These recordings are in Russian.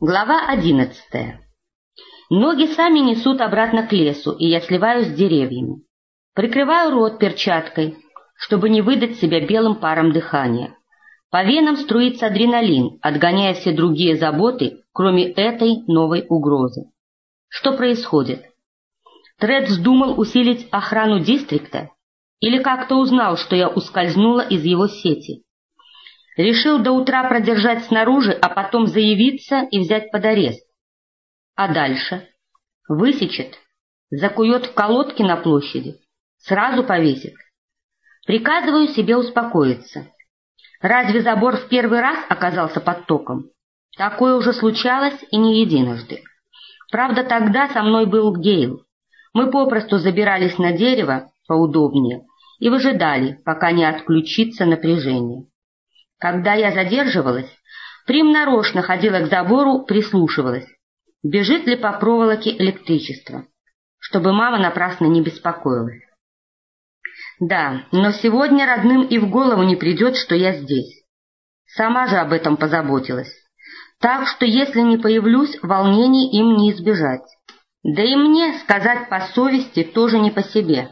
Глава одиннадцатая. Ноги сами несут обратно к лесу, и я сливаюсь с деревьями. Прикрываю рот перчаткой, чтобы не выдать себя белым паром дыхания. По венам струится адреналин, отгоняя все другие заботы, кроме этой новой угрозы. Что происходит? Тред вздумал усилить охрану дистрикта? Или как-то узнал, что я ускользнула из его сети? Решил до утра продержать снаружи, а потом заявиться и взять под арест. А дальше? Высечет, закует в колодке на площади, сразу повесит. Приказываю себе успокоиться. Разве забор в первый раз оказался под током? Такое уже случалось и не единожды. Правда, тогда со мной был Гейл. Мы попросту забирались на дерево поудобнее и выжидали, пока не отключится напряжение. Когда я задерживалась, Прим нарочно ходила к забору, прислушивалась, бежит ли по проволоке электричество, чтобы мама напрасно не беспокоилась. Да, но сегодня родным и в голову не придет, что я здесь. Сама же об этом позаботилась. Так что если не появлюсь, волнений им не избежать. Да и мне, сказать по совести, тоже не по себе.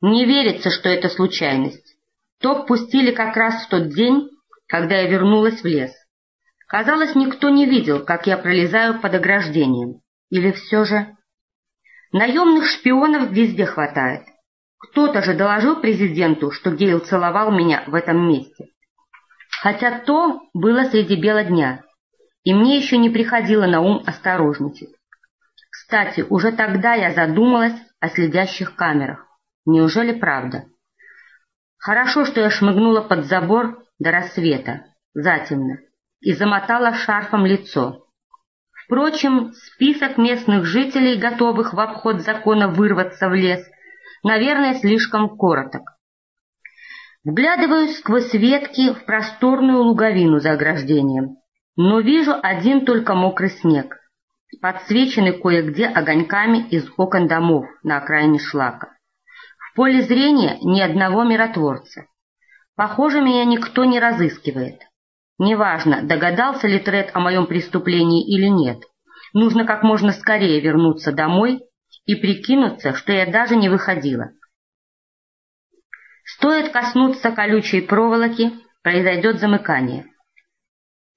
Не верится, что это случайность. Топ пустили как раз в тот день, когда я вернулась в лес. Казалось, никто не видел, как я пролезаю под ограждением. Или все же... Наемных шпионов везде хватает. Кто-то же доложил президенту, что Гейл целовал меня в этом месте. Хотя то было среди бела дня, и мне еще не приходило на ум осторожничать. Кстати, уже тогда я задумалась о следящих камерах. Неужели правда? Хорошо, что я шмыгнула под забор до рассвета, затемно, и замотала шарфом лицо. Впрочем, список местных жителей, готовых в обход закона вырваться в лес, наверное, слишком короток. Вглядываюсь сквозь ветки в просторную луговину за ограждением, но вижу один только мокрый снег, подсвеченный кое-где огоньками из окон домов на окраине шлака. В поле зрения ни одного миротворца. Похоже, меня никто не разыскивает. Неважно, догадался ли Тред о моем преступлении или нет. Нужно как можно скорее вернуться домой и прикинуться, что я даже не выходила. Стоит коснуться колючей проволоки, произойдет замыкание.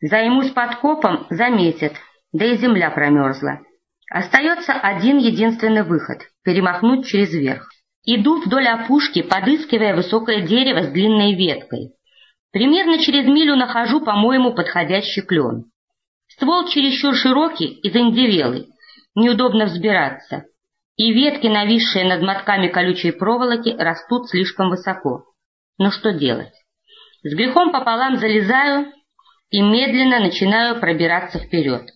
Займусь подкопом, заметят, да и земля промерзла. Остается один единственный выход — перемахнуть через верх. Иду вдоль опушки, подыскивая высокое дерево с длинной веткой. Примерно через милю нахожу, по-моему, подходящий клен. Ствол чересчур широкий и заиндевелый, неудобно взбираться, и ветки, нависшие над мотками колючей проволоки, растут слишком высоко. Но что делать? С грехом пополам залезаю и медленно начинаю пробираться вперед.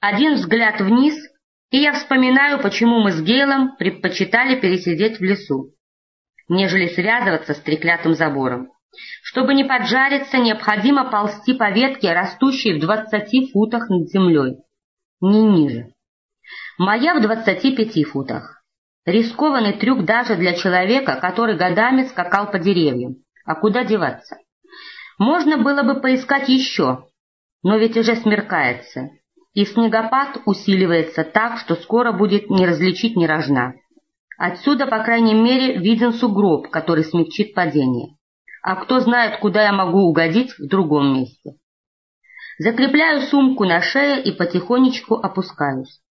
Один взгляд вниз — и я вспоминаю, почему мы с Гейлом предпочитали пересидеть в лесу, нежели связываться с треклятым забором. Чтобы не поджариться, необходимо ползти по ветке, растущей в двадцати футах над землей, не ниже. Моя в двадцати пяти футах. Рискованный трюк даже для человека, который годами скакал по деревьям. А куда деваться? Можно было бы поискать еще, но ведь уже смеркается, и снегопад усиливается так, что скоро будет не различить ни рожна. Отсюда, по крайней мере, виден сугроб, который смягчит падение. А кто знает, куда я могу угодить в другом месте. Закрепляю сумку на шее и потихонечку опускаюсь.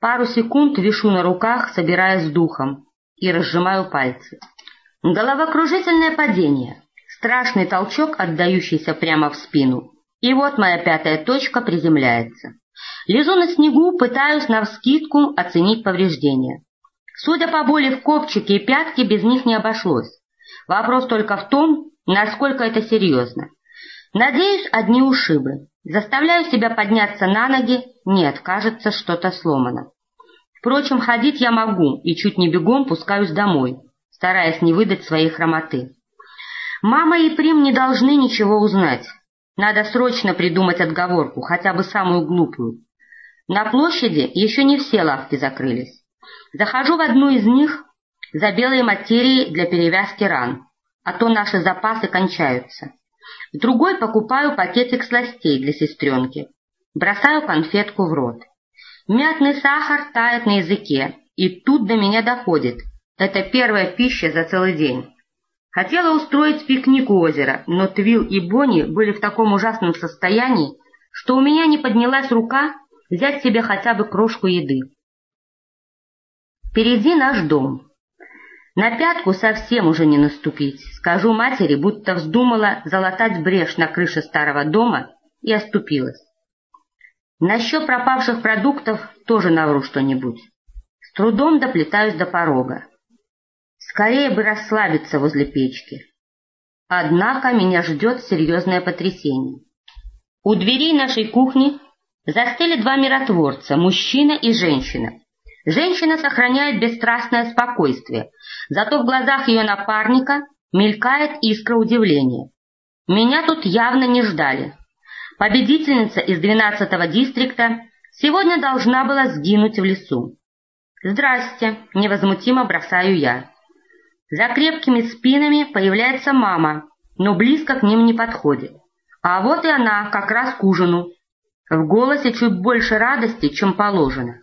Пару секунд вишу на руках, собираясь с духом, и разжимаю пальцы. Головокружительное падение, страшный толчок, отдающийся прямо в спину. И вот моя пятая точка приземляется. Лежу на снегу, пытаюсь навскидку оценить повреждения. Судя по боли в копчике и пятке, без них не обошлось. Вопрос только в том, насколько это серьезно. Надеюсь, одни ушибы. Заставляю себя подняться на ноги. Нет, кажется, что-то сломано. Впрочем, ходить я могу и чуть не бегом пускаюсь домой, стараясь не выдать своей хромоты. Мама и Прим не должны ничего узнать. Надо срочно придумать отговорку, хотя бы самую глупую. На площади еще не все лавки закрылись. Захожу в одну из них за белой материей для перевязки ран, а то наши запасы кончаются. В другой покупаю пакетик сластей для сестренки. Бросаю конфетку в рот. Мятный сахар тает на языке, и тут до меня доходит. Это первая пища за целый день. Хотела устроить пикник у озера, но Твил и Бонни были в таком ужасном состоянии, что у меня не поднялась рука взять себе хотя бы крошку еды. Впереди наш дом. На пятку совсем уже не наступить. Скажу матери, будто вздумала залатать брешь на крыше старого дома и оступилась. Насчет пропавших продуктов тоже навру что-нибудь. С трудом доплетаюсь до порога. Скорее бы расслабиться возле печки. Однако меня ждет серьезное потрясение. У дверей нашей кухни застыли два миротворца, мужчина и женщина. Женщина сохраняет бесстрастное спокойствие, зато в глазах ее напарника мелькает искра удивления. Меня тут явно не ждали. Победительница из 12-го дистрикта сегодня должна была сгинуть в лесу. «Здрасте», — невозмутимо бросаю я. За крепкими спинами появляется мама, но близко к ним не подходит. А вот и она, как раз к ужину. В голосе чуть больше радости, чем положено.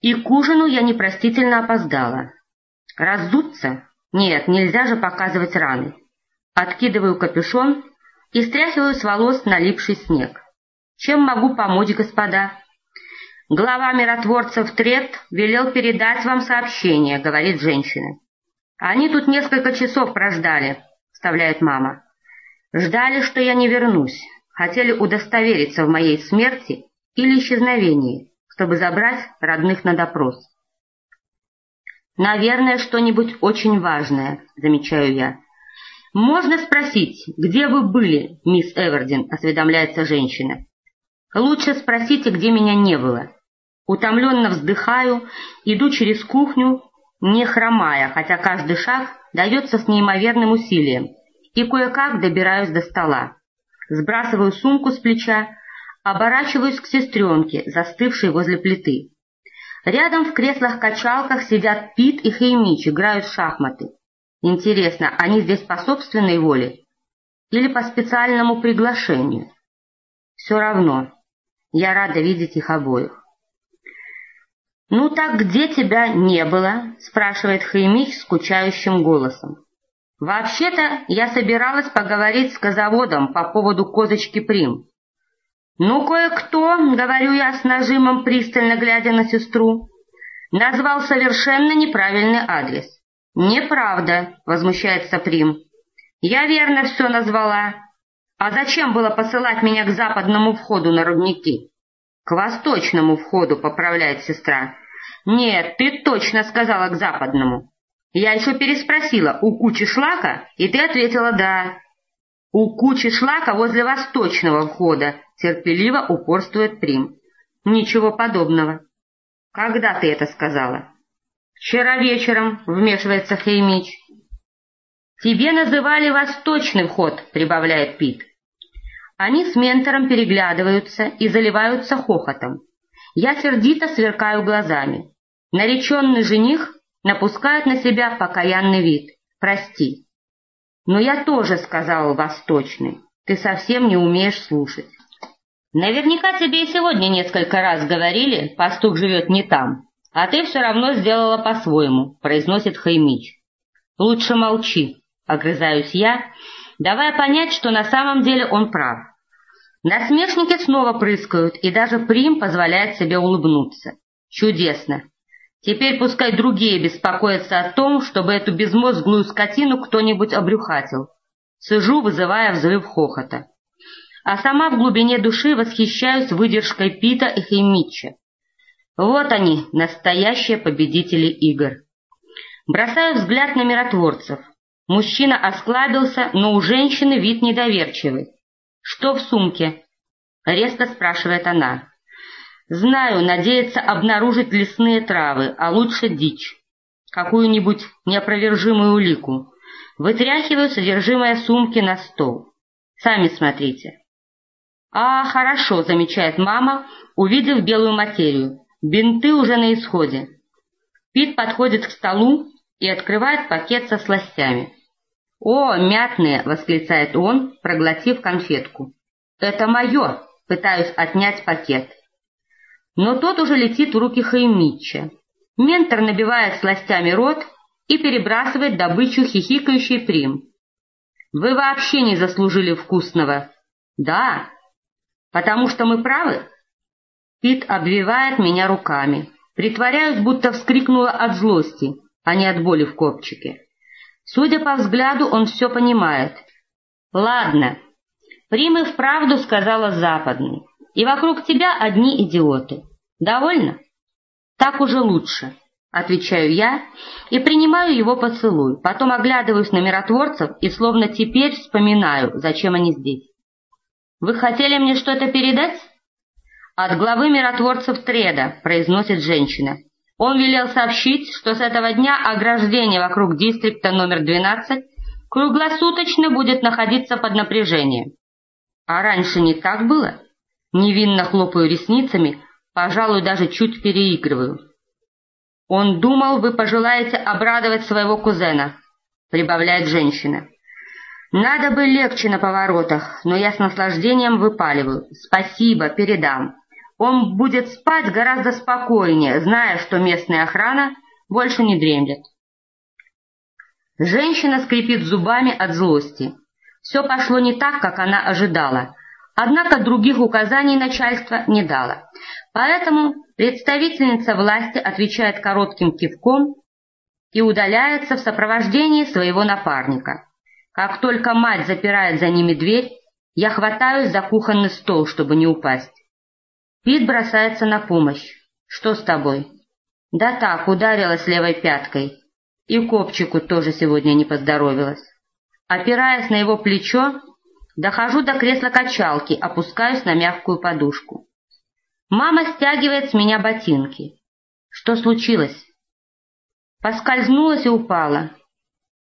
И к ужину я непростительно опоздала. Раздуться? Нет, нельзя же показывать раны. Откидываю капюшон и стряхиваю с волос налипший снег. Чем могу помочь, господа? Глава миротворцев Трет велел передать вам сообщение, говорит женщина. Они тут несколько часов прождали, вставляет мама. Ждали, что я не вернусь. Хотели удостовериться в моей смерти или исчезновении, чтобы забрать родных на допрос. «Наверное, что-нибудь очень важное», — замечаю я. «Можно спросить, где вы были, мисс Эвердин?» — осведомляется женщина. «Лучше спросите, где меня не было». Утомленно вздыхаю, иду через кухню, не хромая, хотя каждый шаг дается с неимоверным усилием, и кое-как добираюсь до стола. Сбрасываю сумку с плеча, оборачиваюсь к сестренке, застывшей возле плиты. Рядом в креслах-качалках сидят Пит и Хеймич, играют в шахматы. Интересно, они здесь по собственной воле или по специальному приглашению? Все равно, я рада видеть их обоих. «Ну так где тебя не было?» — спрашивает Хаймич скучающим голосом. «Вообще-то я собиралась поговорить с козаводом по поводу козочки Прим». «Ну, кое-кто, — говорю я с нажимом, пристально глядя на сестру, — назвал совершенно неправильный адрес». «Неправда», — возмущается Прим. «Я верно все назвала. А зачем было посылать меня к западному входу на рудники?» «К восточному входу», — поправляет сестра. «Нет, ты точно сказала к западному. Я еще переспросила, у кучи шлака, и ты ответила «да». У кучи шлака возле восточного входа терпеливо упорствует Прим. Ничего подобного. Когда ты это сказала? Вчера вечером, вмешивается Хеймич. Тебе называли восточный вход, прибавляет Пит. Они с ментором переглядываются и заливаются хохотом. Я сердито сверкаю глазами. Нареченный жених напускает на себя покаянный вид. «Прости». «Но я тоже сказал восточный. Ты совсем не умеешь слушать». «Наверняка тебе и сегодня несколько раз говорили, пастух живет не там, а ты все равно сделала по-своему», — произносит Хаймич. «Лучше молчи», — огрызаюсь я, давая понять, что на самом деле он прав. Насмешники снова прыскают, и даже Прим позволяет себе улыбнуться. Чудесно. Теперь пускай другие беспокоятся о том, чтобы эту безмозглую скотину кто-нибудь обрюхатил. Сижу, вызывая взрыв хохота. А сама в глубине души восхищаюсь выдержкой Пита и Хеймитча. Вот они, настоящие победители игр. Бросаю взгляд на миротворцев. Мужчина осклабился, но у женщины вид недоверчивый. «Что в сумке?» — резко спрашивает она. «Знаю, надеется обнаружить лесные травы, а лучше дичь. Какую-нибудь неопровержимую улику. Вытряхиваю содержимое сумки на стол. Сами смотрите». «А, хорошо», — замечает мама, увидев белую материю. «Бинты уже на исходе». Пит подходит к столу и открывает пакет со сластями. «О, мятные!» — восклицает он, проглотив конфетку. «Это мое!» Пытаюсь отнять пакет. Но тот уже летит в руки Хаймитча. Ментор набивает сластями рот и перебрасывает добычу хихикающий прим. «Вы вообще не заслужили вкусного». «Да, потому что мы правы?» Пит обвивает меня руками. Притворяюсь, будто вскрикнула от злости, а не от боли в копчике. Судя по взгляду, он все понимает. «Ладно, Прим и вправду сказала западный, и вокруг тебя одни идиоты. Довольно?» «Так уже лучше», — отвечаю я и принимаю его поцелуй, потом оглядываюсь на миротворцев и словно теперь вспоминаю, зачем они здесь. «Вы хотели мне что-то передать?» «От главы миротворцев Треда», — произносит женщина. Он велел сообщить, что с этого дня ограждение вокруг дистрикта номер 12 круглосуточно будет находиться под напряжением. А раньше не так было? Невинно хлопаю ресницами, пожалуй, даже чуть переигрываю. Он думал, вы пожелаете обрадовать своего кузена, прибавляет женщина. Надо бы легче на поворотах, но я с наслаждением выпаливаю. Спасибо, передам. Он будет спать гораздо спокойнее, зная, что местная охрана больше не дремлет. Женщина скрипит зубами от злости. Все пошло не так, как она ожидала, однако других указаний начальство не дало. Поэтому представительница власти отвечает коротким кивком и удаляется в сопровождении своего напарника. Как только мать запирает за ними дверь, я хватаюсь за кухонный стол, чтобы не упасть. Пит бросается на помощь. «Что с тобой?» «Да так, ударилась левой пяткой. И копчику тоже сегодня не поздоровилась». Опираясь на его плечо, дохожу до кресла-качалки, опускаюсь на мягкую подушку. Мама стягивает с меня ботинки. Что случилось? Поскользнулась и упала.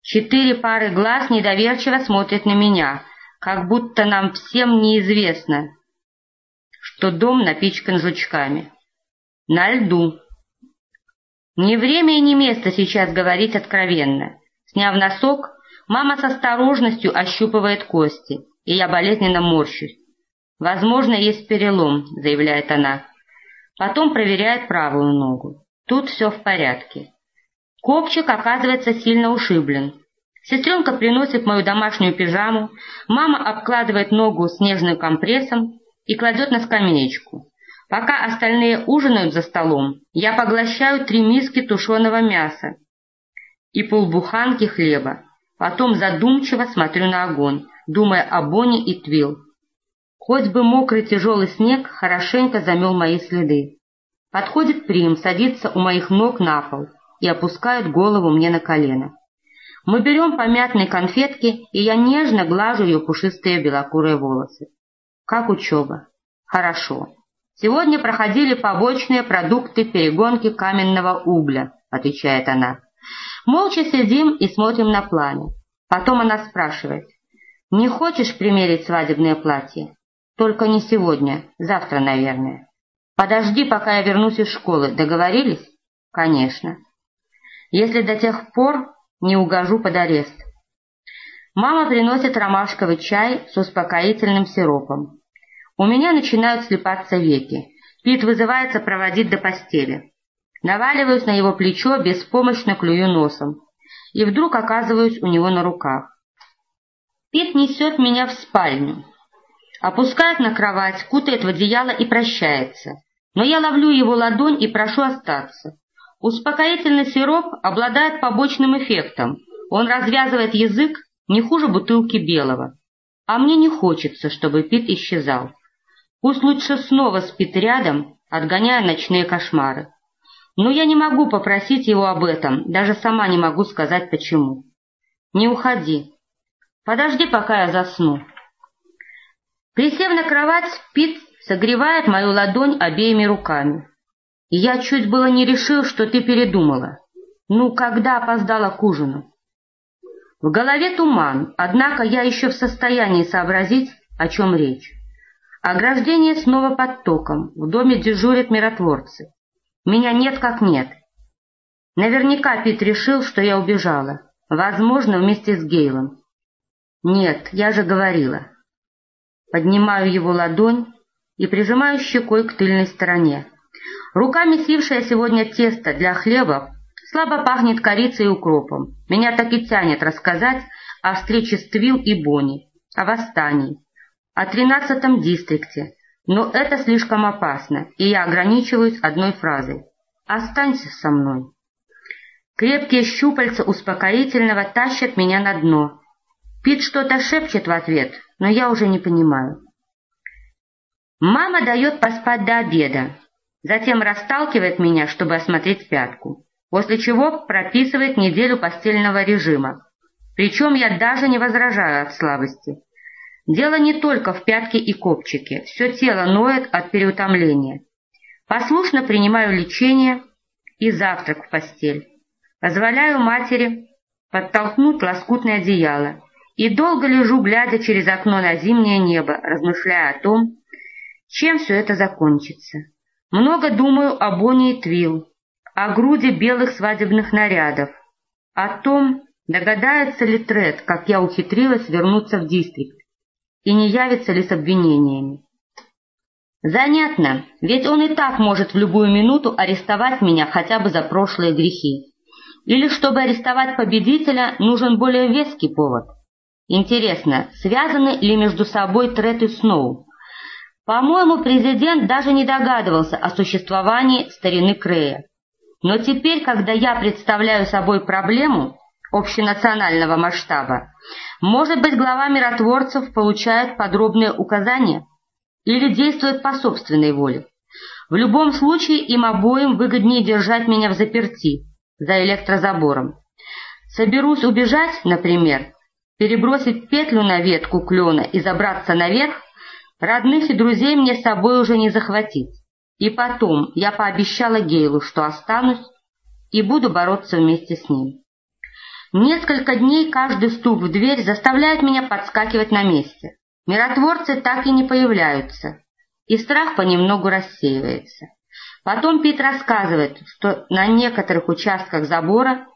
Четыре пары глаз недоверчиво смотрят на меня, как будто нам всем неизвестно, что дом напичкан жучками. На льду. Не время и не место сейчас говорить откровенно. Сняв носок, мама с осторожностью ощупывает кости, и я болезненно морщусь. «Возможно, есть перелом», — заявляет она. Потом проверяет правую ногу. Тут все в порядке. Копчик оказывается сильно ушиблен. Сестренка приносит мою домашнюю пижаму, мама обкладывает ногу снежным компрессом, и кладет на скамеечку. Пока остальные ужинают за столом, я поглощаю три миски тушеного мяса и полбуханки хлеба. Потом задумчиво смотрю на огонь, думая о Бонни и Твил. Хоть бы мокрый тяжелый снег хорошенько замел мои следы. Подходит Прим, садится у моих ног на пол и опускает голову мне на колено. Мы берем помятные конфетки, и я нежно глажу ее пушистые белокурые волосы. Как учеба? Хорошо. Сегодня проходили побочные продукты перегонки каменного угля, отвечает она. Молча сидим и смотрим на пламя. Потом она спрашивает. Не хочешь примерить свадебное платье? Только не сегодня, завтра, наверное. Подожди, пока я вернусь из школы. Договорились? Конечно. Если до тех пор не угожу под арест. Мама приносит ромашковый чай с успокоительным сиропом. У меня начинают слепаться веки. Пит вызывается проводить до постели. Наваливаюсь на его плечо, беспомощно клюю носом. И вдруг оказываюсь у него на руках. Пит несет меня в спальню. Опускает на кровать, кутает в одеяло и прощается. Но я ловлю его ладонь и прошу остаться. Успокоительный сироп обладает побочным эффектом. Он развязывает язык не хуже бутылки белого. А мне не хочется, чтобы Пит исчезал. Пусть лучше снова спит рядом, отгоняя ночные кошмары. Но я не могу попросить его об этом, даже сама не могу сказать почему. Не уходи. Подожди, пока я засну. Присев на кровать, Пит согревает мою ладонь обеими руками. Я чуть было не решил, что ты передумала. Ну, когда опоздала к ужину? В голове туман, однако я еще в состоянии сообразить, о чем речь. Ограждение снова под током, в доме дежурят миротворцы. Меня нет как нет. Наверняка Пит решил, что я убежала. Возможно, вместе с Гейлом. Нет, я же говорила. Поднимаю его ладонь и прижимаю щекой к тыльной стороне. Рука, месившая сегодня тесто для хлеба, слабо пахнет корицей и укропом. Меня так и тянет рассказать о встрече с Твил и Бонни, о восстании, о тринадцатом дистрикте, но это слишком опасно, и я ограничиваюсь одной фразой. «Останься со мной». Крепкие щупальца успокоительного тащат меня на дно. Пит что-то шепчет в ответ, но я уже не понимаю. Мама дает поспать до обеда, затем расталкивает меня, чтобы осмотреть пятку, после чего прописывает неделю постельного режима. Причем я даже не возражаю от слабости. Дело не только в пятке и копчике, все тело ноет от переутомления. Послушно принимаю лечение и завтрак в постель. Позволяю матери подтолкнуть лоскутное одеяло и долго лежу, глядя через окно на зимнее небо, размышляя о том, чем все это закончится. Много думаю о Бонни и Твил, о груди белых свадебных нарядов, о том, догадается ли Тред, как я ухитрилась вернуться в дистрикт, и не явится ли с обвинениями. Занятно, ведь он и так может в любую минуту арестовать меня хотя бы за прошлые грехи. Или чтобы арестовать победителя, нужен более веский повод? Интересно, связаны ли между собой Трет и Сноу? По-моему, президент даже не догадывался о существовании старины Крея. Но теперь, когда я представляю собой проблему общенационального масштаба, может быть, глава миротворцев получает подробные указания или действует по собственной воле. В любом случае, им обоим выгоднее держать меня в заперти, за электрозабором. Соберусь убежать, например, перебросить петлю на ветку клена и забраться наверх, родных и друзей мне с собой уже не захватить. И потом я пообещала Гейлу, что останусь и буду бороться вместе с ним. Несколько дней каждый стук в дверь заставляет меня подскакивать на месте. Миротворцы так и не появляются, и страх понемногу рассеивается. Потом Пит рассказывает, что на некоторых участках забора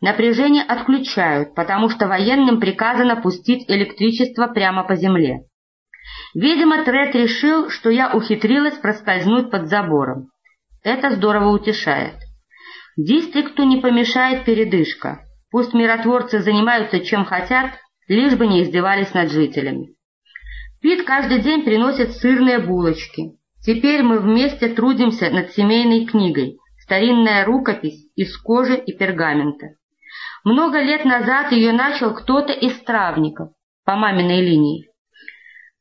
напряжение отключают, потому что военным приказано пустить электричество прямо по земле. Видимо, Трет решил, что я ухитрилась проскользнуть под забором. Это здорово утешает. Дистрикту не помешает передышка. Пусть миротворцы занимаются чем хотят, лишь бы не издевались над жителями. Пит каждый день приносит сырные булочки, Теперь мы вместе трудимся над семейной книгой, старинная рукопись из кожи и пергамента. Много лет назад ее начал кто-то из травников по маминой линии.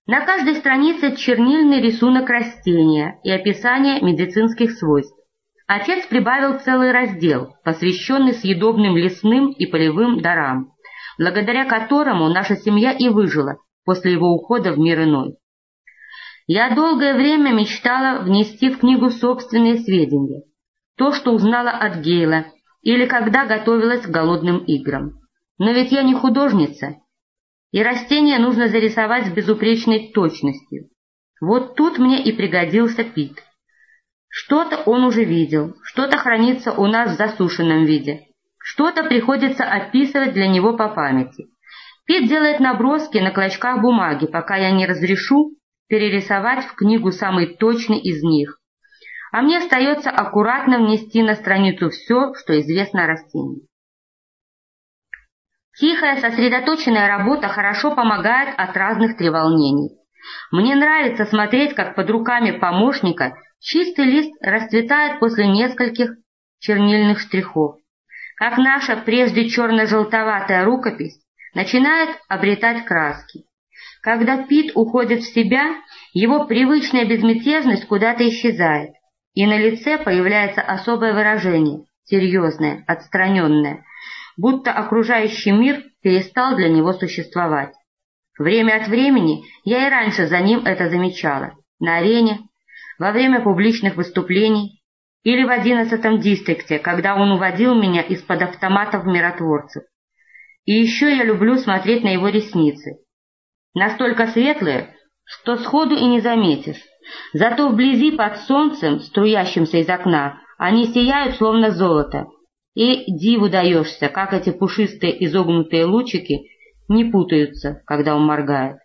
На каждой странице чернильный рисунок растения и описание медицинских свойств. Отец прибавил целый раздел, посвященный съедобным лесным и полевым дарам, благодаря которому наша семья и выжила после его ухода в мир иной. Я долгое время мечтала внести в книгу собственные сведения, то, что узнала от Гейла, или когда готовилась к голодным играм. Но ведь я не художница, и растения нужно зарисовать с безупречной точностью. Вот тут мне и пригодился Пит. Что-то он уже видел, что-то хранится у нас в засушенном виде, что-то приходится описывать для него по памяти. Пит делает наброски на клочках бумаги, пока я не разрешу перерисовать в книгу самый точный из них, а мне остается аккуратно внести на страницу все, что известно о растении. Тихая, сосредоточенная работа хорошо помогает от разных треволнений. Мне нравится смотреть, как под руками помощника чистый лист расцветает после нескольких чернильных штрихов, как наша прежде черно-желтоватая рукопись начинает обретать краски. Когда Пит уходит в себя, его привычная безмятежность куда-то исчезает, и на лице появляется особое выражение, серьезное, отстраненное, будто окружающий мир перестал для него существовать. Время от времени я и раньше за ним это замечала, на арене, во время публичных выступлений или в одиннадцатом дистрикте, когда он уводил меня из-под автоматов миротворцев. И еще я люблю смотреть на его ресницы, настолько светлые, что сходу и не заметишь. Зато вблизи под солнцем, струящимся из окна, они сияют словно золото. И диву даешься, как эти пушистые изогнутые лучики не путаются, когда он моргает.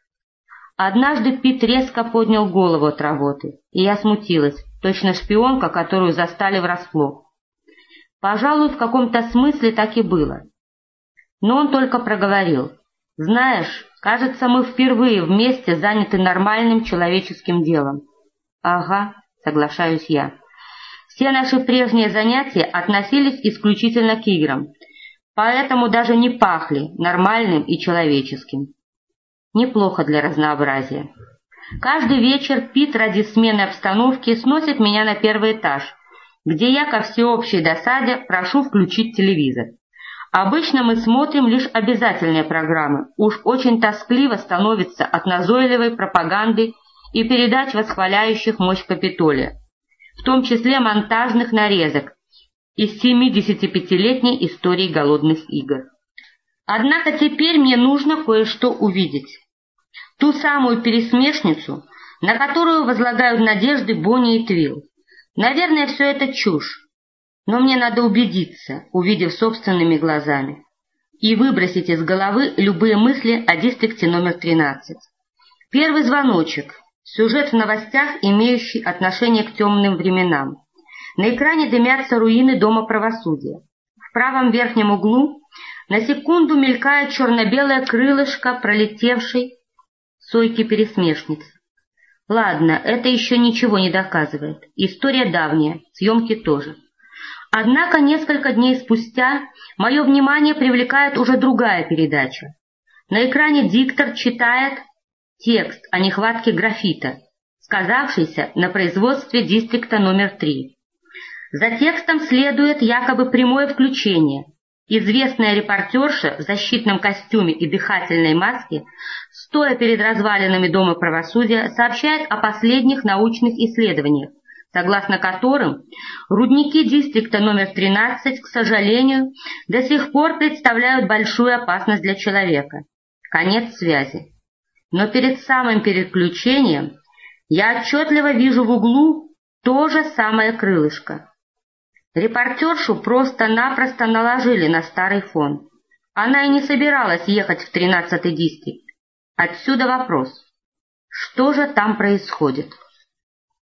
Однажды Пит резко поднял голову от работы, и я смутилась, точно шпионка, которую застали врасплох. Пожалуй, в каком-то смысле так и было. Но он только проговорил. «Знаешь, кажется, мы впервые вместе заняты нормальным человеческим делом». «Ага», — соглашаюсь я. «Все наши прежние занятия относились исключительно к играм, поэтому даже не пахли нормальным и человеческим». Неплохо для разнообразия. Каждый вечер Пит ради смены обстановки сносит меня на первый этаж, где я ко всеобщей досаде прошу включить телевизор. Обычно мы смотрим лишь обязательные программы, уж очень тоскливо становится от назойливой пропаганды и передач, восхваляющих мощь Капитолия, в том числе монтажных нарезок из 75-летней истории голодных игр. Однако теперь мне нужно кое-что увидеть. Ту самую пересмешницу, на которую возлагают надежды Бонни и Твилл. Наверное, все это чушь, но мне надо убедиться, увидев собственными глазами, и выбросить из головы любые мысли о дистрикте номер 13. Первый звоночек. Сюжет в новостях, имеющий отношение к темным временам. На экране дымятся руины Дома правосудия. В правом верхнем углу на секунду мелькает черно-белое крылышко, пролетевшей сойки-пересмешниц. Ладно, это еще ничего не доказывает. История давняя, съемки тоже. Однако несколько дней спустя мое внимание привлекает уже другая передача. На экране диктор читает текст о нехватке графита, сказавшийся на производстве дистрикта номер 3. За текстом следует якобы прямое включение, Известная репортерша в защитном костюме и дыхательной маске, стоя перед развалинами Дома правосудия, сообщает о последних научных исследованиях, согласно которым рудники дистрикта номер 13, к сожалению, до сих пор представляют большую опасность для человека. Конец связи. Но перед самым переключением я отчетливо вижу в углу то же самое крылышко. Репортершу просто-напросто наложили на старый фон. Она и не собиралась ехать в тринадцатый дистрикт. Отсюда вопрос. Что же там происходит?